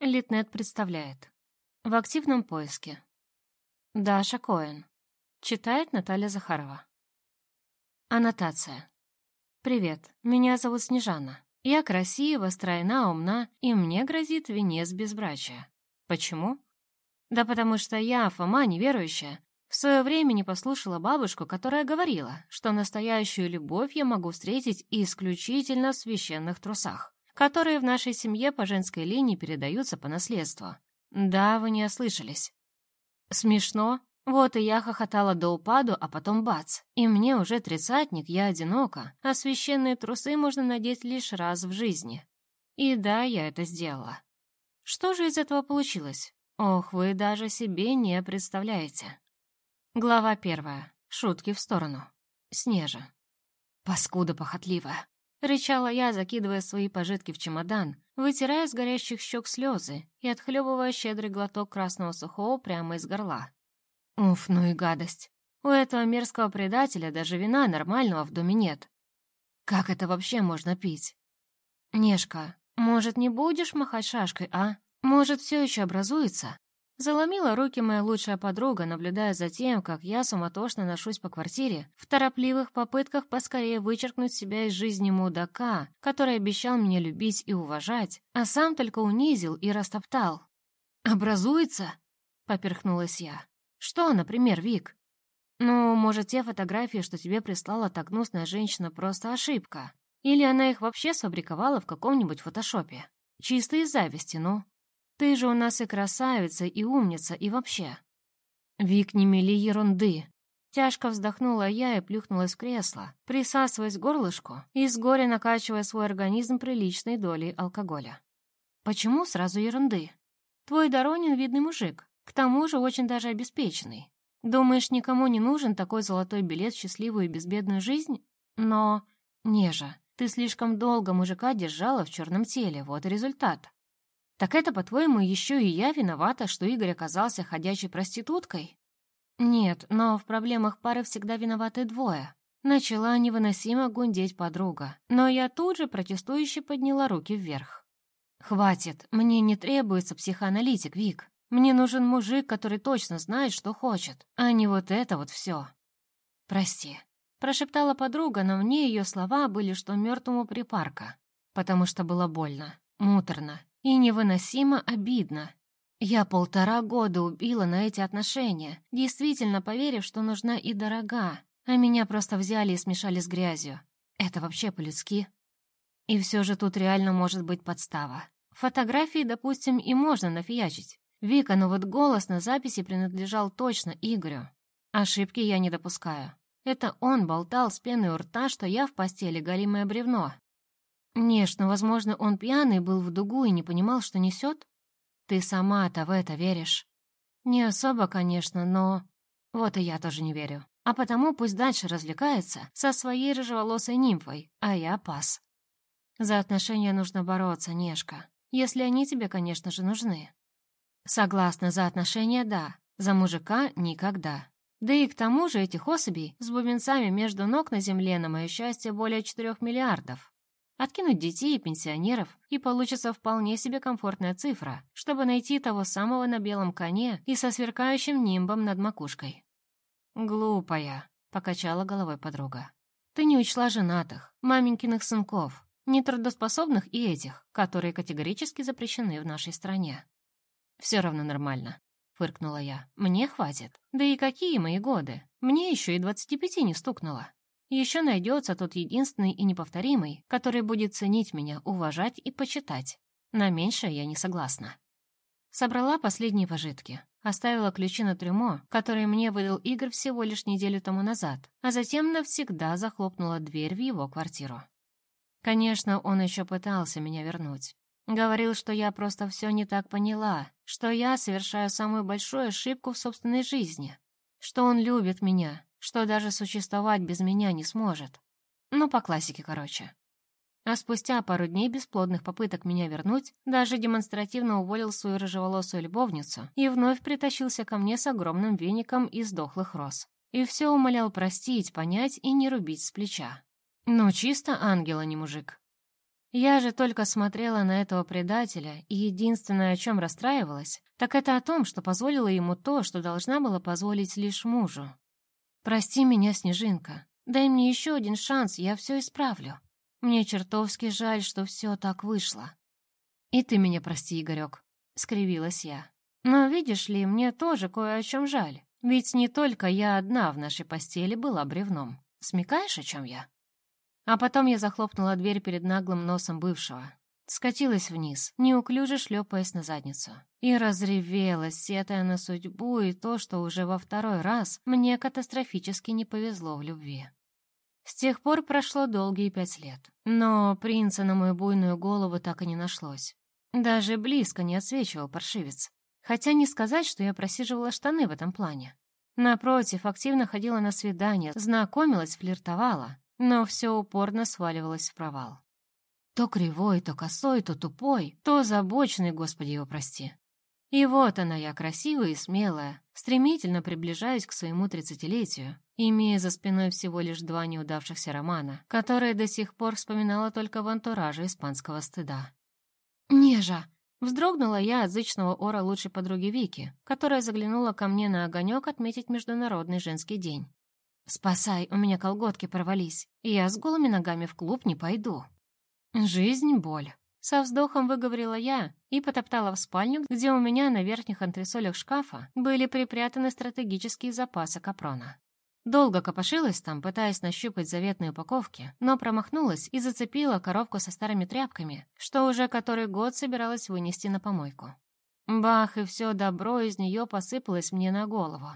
Литнет представляет. В активном поиске. Даша Коэн. Читает Наталья Захарова. Аннотация. Привет, меня зовут Снежана. Я красива, стройна, умна, и мне грозит венец безбрачия. Почему? Да потому что я, Фома, неверующая, в свое время не послушала бабушку, которая говорила, что настоящую любовь я могу встретить исключительно в священных трусах которые в нашей семье по женской линии передаются по наследству. Да, вы не ослышались. Смешно. Вот и я хохотала до упаду, а потом бац. И мне уже тридцатник, я одинока, а священные трусы можно надеть лишь раз в жизни. И да, я это сделала. Что же из этого получилось? Ох, вы даже себе не представляете. Глава первая. Шутки в сторону. Снежа. Паскуда похотливая. — рычала я, закидывая свои пожитки в чемодан, вытирая с горящих щек слезы и отхлебывая щедрый глоток красного сухого прямо из горла. Уф, ну и гадость. У этого мерзкого предателя даже вина нормального в доме нет. Как это вообще можно пить? Нежка, может, не будешь махать шашкой, а? Может, все еще образуется? Заломила руки моя лучшая подруга, наблюдая за тем, как я суматошно ношусь по квартире, в торопливых попытках поскорее вычеркнуть себя из жизни мудака, который обещал меня любить и уважать, а сам только унизил и растоптал. «Образуется?» — поперхнулась я. «Что, например, Вик?» «Ну, может, те фотографии, что тебе прислала та гнусная женщина, просто ошибка? Или она их вообще сфабриковала в каком-нибудь фотошопе? Чисто из зависти, ну?» Ты же у нас и красавица, и умница, и вообще. Вик, не мели ерунды. Тяжко вздохнула я и плюхнулась в кресло, присасываясь к горлышку и с горя накачивая свой организм приличной долей алкоголя. Почему сразу ерунды? Твой Доронин видный мужик, к тому же очень даже обеспеченный. Думаешь, никому не нужен такой золотой билет в счастливую и безбедную жизнь? Но, Нежа, ты слишком долго мужика держала в черном теле, вот и результат. Так это, по-твоему, еще и я виновата, что Игорь оказался ходячей проституткой? Нет, но в проблемах пары всегда виноваты двое. Начала невыносимо гундеть подруга, но я тут же протестующе подняла руки вверх. «Хватит, мне не требуется психоаналитик, Вик. Мне нужен мужик, который точно знает, что хочет, а не вот это вот все. «Прости», — прошептала подруга, но мне ее слова были что мертвому припарка, потому что было больно, муторно и невыносимо обидно. Я полтора года убила на эти отношения, действительно поверив, что нужна и дорога, а меня просто взяли и смешали с грязью. Это вообще по-людски? И все же тут реально может быть подстава. Фотографии, допустим, и можно нафиячить. Вика, но вот голос на записи принадлежал точно Игорю. Ошибки я не допускаю. Это он болтал с пеной у рта, что я в постели голимое бревно. Ну, возможно, он пьяный был в дугу и не понимал, что несет? Ты сама-то в это веришь. Не особо, конечно, но... Вот и я тоже не верю. А потому пусть дальше развлекается со своей рыжеволосой нимфой, а я пас. За отношения нужно бороться, Нежка. Если они тебе, конечно же, нужны. Согласна, за отношения — да, за мужика — никогда. Да и к тому же этих особей с бубенцами между ног на земле, на мое счастье, более четырех миллиардов. Откинуть детей и пенсионеров, и получится вполне себе комфортная цифра, чтобы найти того самого на белом коне и со сверкающим нимбом над макушкой. «Глупая», — покачала головой подруга. «Ты не учла женатых, маменькиных сынков, нетрудоспособных и этих, которые категорически запрещены в нашей стране». «Все равно нормально», — фыркнула я. «Мне хватит. Да и какие мои годы? Мне еще и двадцати пяти не стукнуло». Еще найдется тот единственный и неповторимый, который будет ценить меня, уважать и почитать. На меньшее я не согласна. Собрала последние пожитки, оставила ключи на трюмо, которые мне выдал Игорь всего лишь неделю тому назад, а затем навсегда захлопнула дверь в его квартиру. Конечно, он еще пытался меня вернуть. Говорил, что я просто все не так поняла, что я совершаю самую большую ошибку в собственной жизни, что он любит меня, что даже существовать без меня не сможет. Ну, по классике, короче. А спустя пару дней бесплодных попыток меня вернуть, даже демонстративно уволил свою рыжеволосую любовницу и вновь притащился ко мне с огромным веником из дохлых роз. И все умолял простить, понять и не рубить с плеча. Ну, чисто ангел, а не мужик. Я же только смотрела на этого предателя, и единственное, о чем расстраивалась, так это о том, что позволила ему то, что должна была позволить лишь мужу. «Прости меня, Снежинка. Дай мне еще один шанс, я все исправлю. Мне чертовски жаль, что все так вышло». «И ты меня прости, Игорек», — скривилась я. «Но видишь ли, мне тоже кое о чем жаль. Ведь не только я одна в нашей постели была бревном. Смекаешь, о чем я?» А потом я захлопнула дверь перед наглым носом бывшего. Скатилась вниз, неуклюже шлепаясь на задницу. И разревелась, сетая на судьбу и то, что уже во второй раз мне катастрофически не повезло в любви. С тех пор прошло долгие пять лет. Но принца на мою буйную голову так и не нашлось. Даже близко не отсвечивал паршивец. Хотя не сказать, что я просиживала штаны в этом плане. Напротив, активно ходила на свидания, знакомилась, флиртовала, но все упорно сваливалось в провал. То кривой, то косой, то тупой, то забочный, господи его прости. И вот она я, красивая и смелая, стремительно приближаюсь к своему тридцатилетию, имея за спиной всего лишь два неудавшихся романа, которые до сих пор вспоминала только в антураже испанского стыда. «Нежа!» Вздрогнула я от зычного ора лучшей подруги Вики, которая заглянула ко мне на огонек отметить Международный женский день. «Спасай, у меня колготки порвались, и я с голыми ногами в клуб не пойду». «Жизнь — боль», — со вздохом выговорила я и потоптала в спальню, где у меня на верхних антресолях шкафа были припрятаны стратегические запасы капрона. Долго копошилась там, пытаясь нащупать заветные упаковки, но промахнулась и зацепила коробку со старыми тряпками, что уже который год собиралась вынести на помойку. Бах, и все добро из нее посыпалось мне на голову.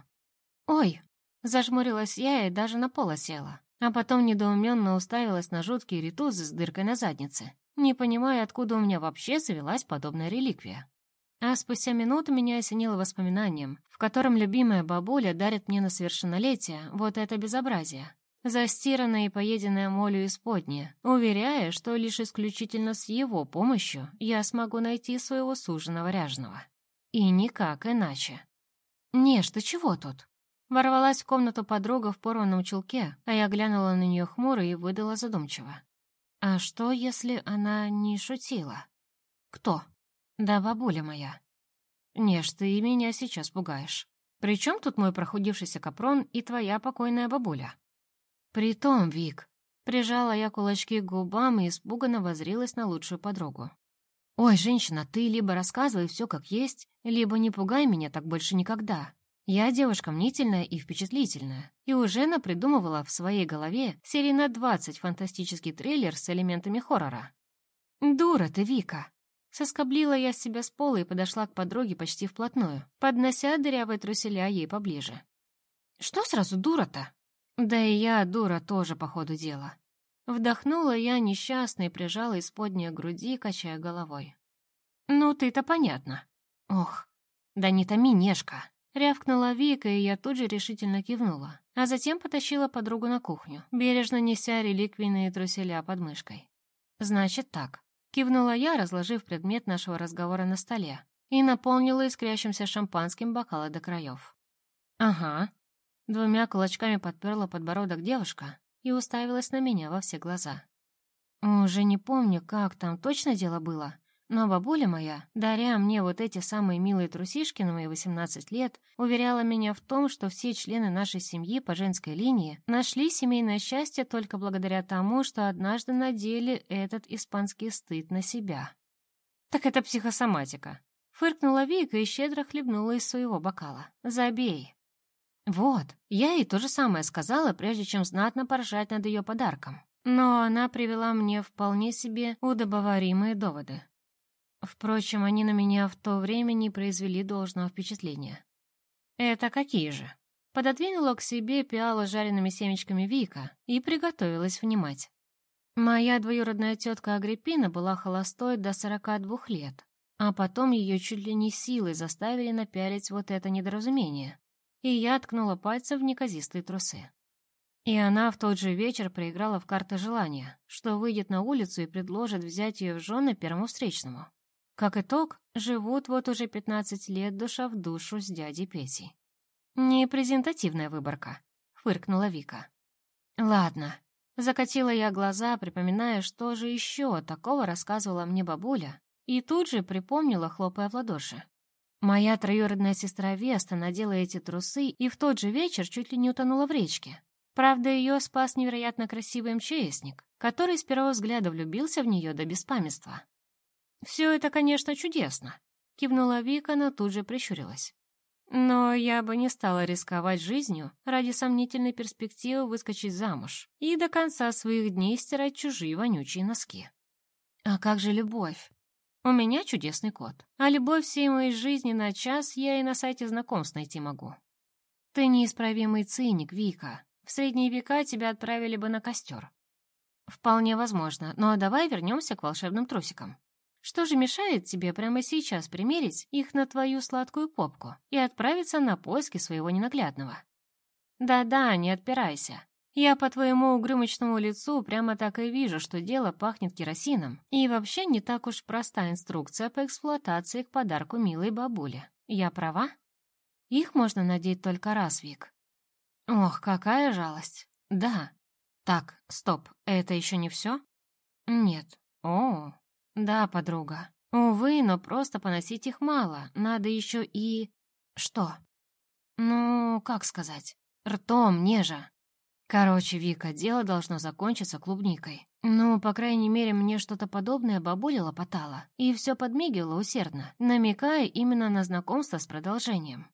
«Ой!» Зажмурилась я и даже на пол села, а потом недоуменно уставилась на жуткие ритузы с дыркой на заднице, не понимая, откуда у меня вообще завелась подобная реликвия. А спустя минуту меня осенило воспоминанием, в котором любимая бабуля дарит мне на совершеннолетие вот это безобразие. Застиранное и поеденное молью исподнее, уверяя, что лишь исключительно с его помощью я смогу найти своего суженого ряжного. И никак иначе. «Не, что чего тут?» Ворвалась в комнату подруга в порванном чулке, а я глянула на нее хмуро и выдала задумчиво. «А что, если она не шутила?» «Кто?» «Да, бабуля моя». «Неш, ты и меня сейчас пугаешь. Причем тут мой прохудившийся капрон и твоя покойная бабуля?» «Притом, Вик...» Прижала я кулачки к губам и испуганно возрилась на лучшую подругу. «Ой, женщина, ты либо рассказывай все как есть, либо не пугай меня так больше никогда. Я девушка мнительная и впечатлительная, и уже напридумывала в своей голове серии на 20 фантастический трейлер с элементами хоррора. «Дура ты, Вика!» Соскоблила я себя с пола и подошла к подруге почти вплотную, поднося дырявые труселя ей поближе. «Что сразу дура-то?» «Да и я дура тоже, по ходу дела». Вдохнула я несчастно и прижала исподние груди, качая головой. «Ну, ты-то понятно». «Ох, да не томи, Нежка!» Рявкнула Вика, и я тут же решительно кивнула, а затем потащила подругу на кухню, бережно неся реликвийные труселя под мышкой. «Значит так», — кивнула я, разложив предмет нашего разговора на столе, и наполнила искрящимся шампанским бокалы до краев. «Ага». Двумя кулачками подперла подбородок девушка и уставилась на меня во все глаза. Уже не помню, как там точно дело было, но бабуля моя, даря мне вот эти самые милые трусишки на мои 18 лет, уверяла меня в том, что все члены нашей семьи по женской линии нашли семейное счастье только благодаря тому, что однажды надели этот испанский стыд на себя. «Так это психосоматика», — фыркнула Вика и щедро хлебнула из своего бокала. «Забей». Вот, я ей то же самое сказала, прежде чем знатно поржать над ее подарком. Но она привела мне вполне себе удобоваримые доводы. Впрочем, они на меня в то время не произвели должного впечатления. «Это какие же?» Пододвинула к себе пиалу с жареными семечками Вика и приготовилась внимать. Моя двоюродная тетка Агриппина была холостой до 42 лет, а потом ее чуть ли не силой заставили напялить вот это недоразумение, и я ткнула пальцем в неказистые трусы. И она в тот же вечер проиграла в карты желания, что выйдет на улицу и предложит взять ее в жены первому встречному. Как итог, живут вот уже 15 лет душа в душу с дядей Петей. «Непрезентативная выборка», — фыркнула Вика. «Ладно». Закатила я глаза, припоминая, что же еще такого рассказывала мне бабуля, и тут же припомнила, хлопая в ладоши. Моя троюродная сестра Веста надела эти трусы и в тот же вечер чуть ли не утонула в речке. Правда, ее спас невероятно красивый МЧСник, который с первого взгляда влюбился в нее до беспамятства. «Все это, конечно, чудесно», — кивнула Вика, но тут же прищурилась. «Но я бы не стала рисковать жизнью ради сомнительной перспективы выскочить замуж и до конца своих дней стирать чужие вонючие носки». «А как же любовь?» У меня чудесный кот. А любовь всей моей жизни на час я и на сайте знакомств найти могу. Ты неисправимый циник, Вика. В средние века тебя отправили бы на костер. Вполне возможно, но давай вернемся к волшебным трусикам. Что же мешает тебе прямо сейчас примерить их на твою сладкую попку и отправиться на поиски своего ненаглядного? Да-да, не отпирайся. Я по твоему угрюмочному лицу прямо так и вижу, что дело пахнет керосином. И вообще не так уж проста инструкция по эксплуатации к подарку милой бабуле. Я права? Их можно надеть только раз, Вик. Ох, какая жалость. Да. Так, стоп, это еще не все? Нет. О, да, подруга. Увы, но просто поносить их мало. Надо еще и... Что? Ну, как сказать? Ртом, нежа. Короче, Вика, дело должно закончиться клубникой. Ну, по крайней мере, мне что-то подобное бабуля лопотала и все подмигивала усердно, намекая именно на знакомство с продолжением.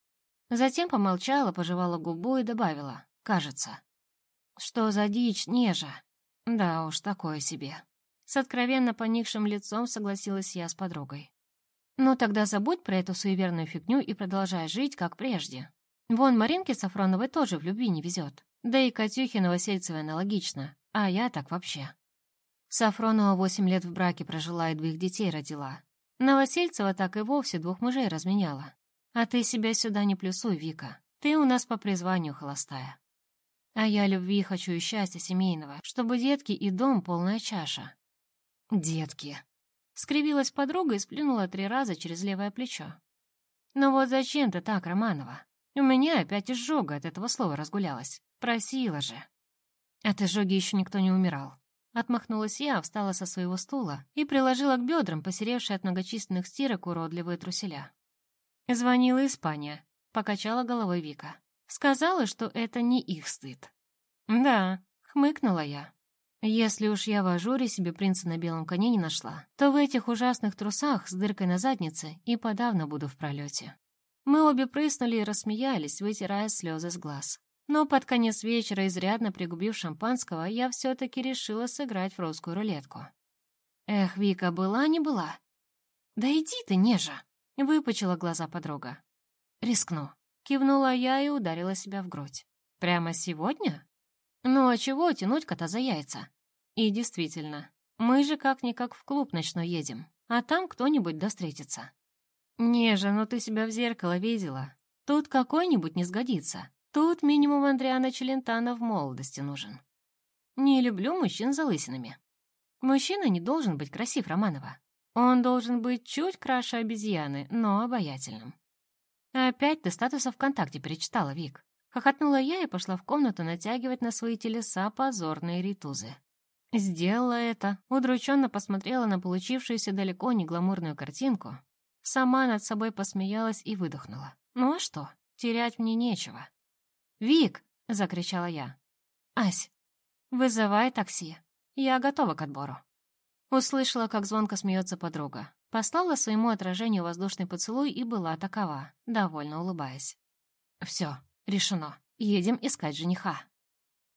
Затем помолчала, пожевала губу и добавила, кажется. Что за дичь, нежа? Да уж, такое себе. С откровенно поникшим лицом согласилась я с подругой. Ну тогда забудь про эту суеверную фигню и продолжай жить, как прежде. Вон Маринке Сафроновой тоже в любви не везет. Да и Катюхе Новосельцевой аналогично, а я так вообще. Сафронова восемь лет в браке прожила и двоих детей родила. Новосельцева так и вовсе двух мужей разменяла. А ты себя сюда не плюсуй, Вика. Ты у нас по призванию холостая. А я любви хочу и счастья семейного, чтобы детки и дом полная чаша. Детки. Скривилась подруга и сплюнула три раза через левое плечо. Ну вот зачем ты так, Романова? У меня опять изжога от этого слова разгулялась. Просила же. От изжоги еще никто не умирал. Отмахнулась я, встала со своего стула и приложила к бедрам посеревшие от многочисленных стирок уродливые труселя. Звонила Испания, покачала головой Вика. Сказала, что это не их стыд. «Да», — хмыкнула я. «Если уж я в ажуре себе принца на белом коне не нашла, то в этих ужасных трусах с дыркой на заднице и подавно буду в пролете». Мы обе прыснули и рассмеялись, вытирая слезы с глаз. Но под конец вечера, изрядно пригубив шампанского, я все-таки решила сыграть в русскую рулетку. «Эх, Вика, была не была?» «Да иди ты, нежа!» — выпучила глаза подруга. «Рискну», — кивнула я и ударила себя в грудь. «Прямо сегодня?» «Ну а чего тянуть кота за яйца?» И действительно, мы же как-никак в клуб ночной едем, а там кто-нибудь да встретится. «Нежа, ну ты себя в зеркало видела. Тут какой-нибудь не сгодится. Тут минимум Андриана Челентана в молодости нужен. Не люблю мужчин с залысинами. Мужчина не должен быть красив, Романова. Он должен быть чуть краше обезьяны, но обаятельным. Опять ты статуса ВКонтакте перечитала, Вик. Хохотнула я и пошла в комнату натягивать на свои телеса позорные ритузы. Сделала это, удрученно посмотрела на получившуюся далеко не гламурную картинку, сама над собой посмеялась и выдохнула. Ну а что, терять мне нечего. «Вик!» — закричала я. «Ась, вызывай такси. Я готова к отбору». Услышала, как звонко смеется подруга. Послала своему отражению воздушный поцелуй и была такова, довольно улыбаясь. «Все, решено. Едем искать жениха».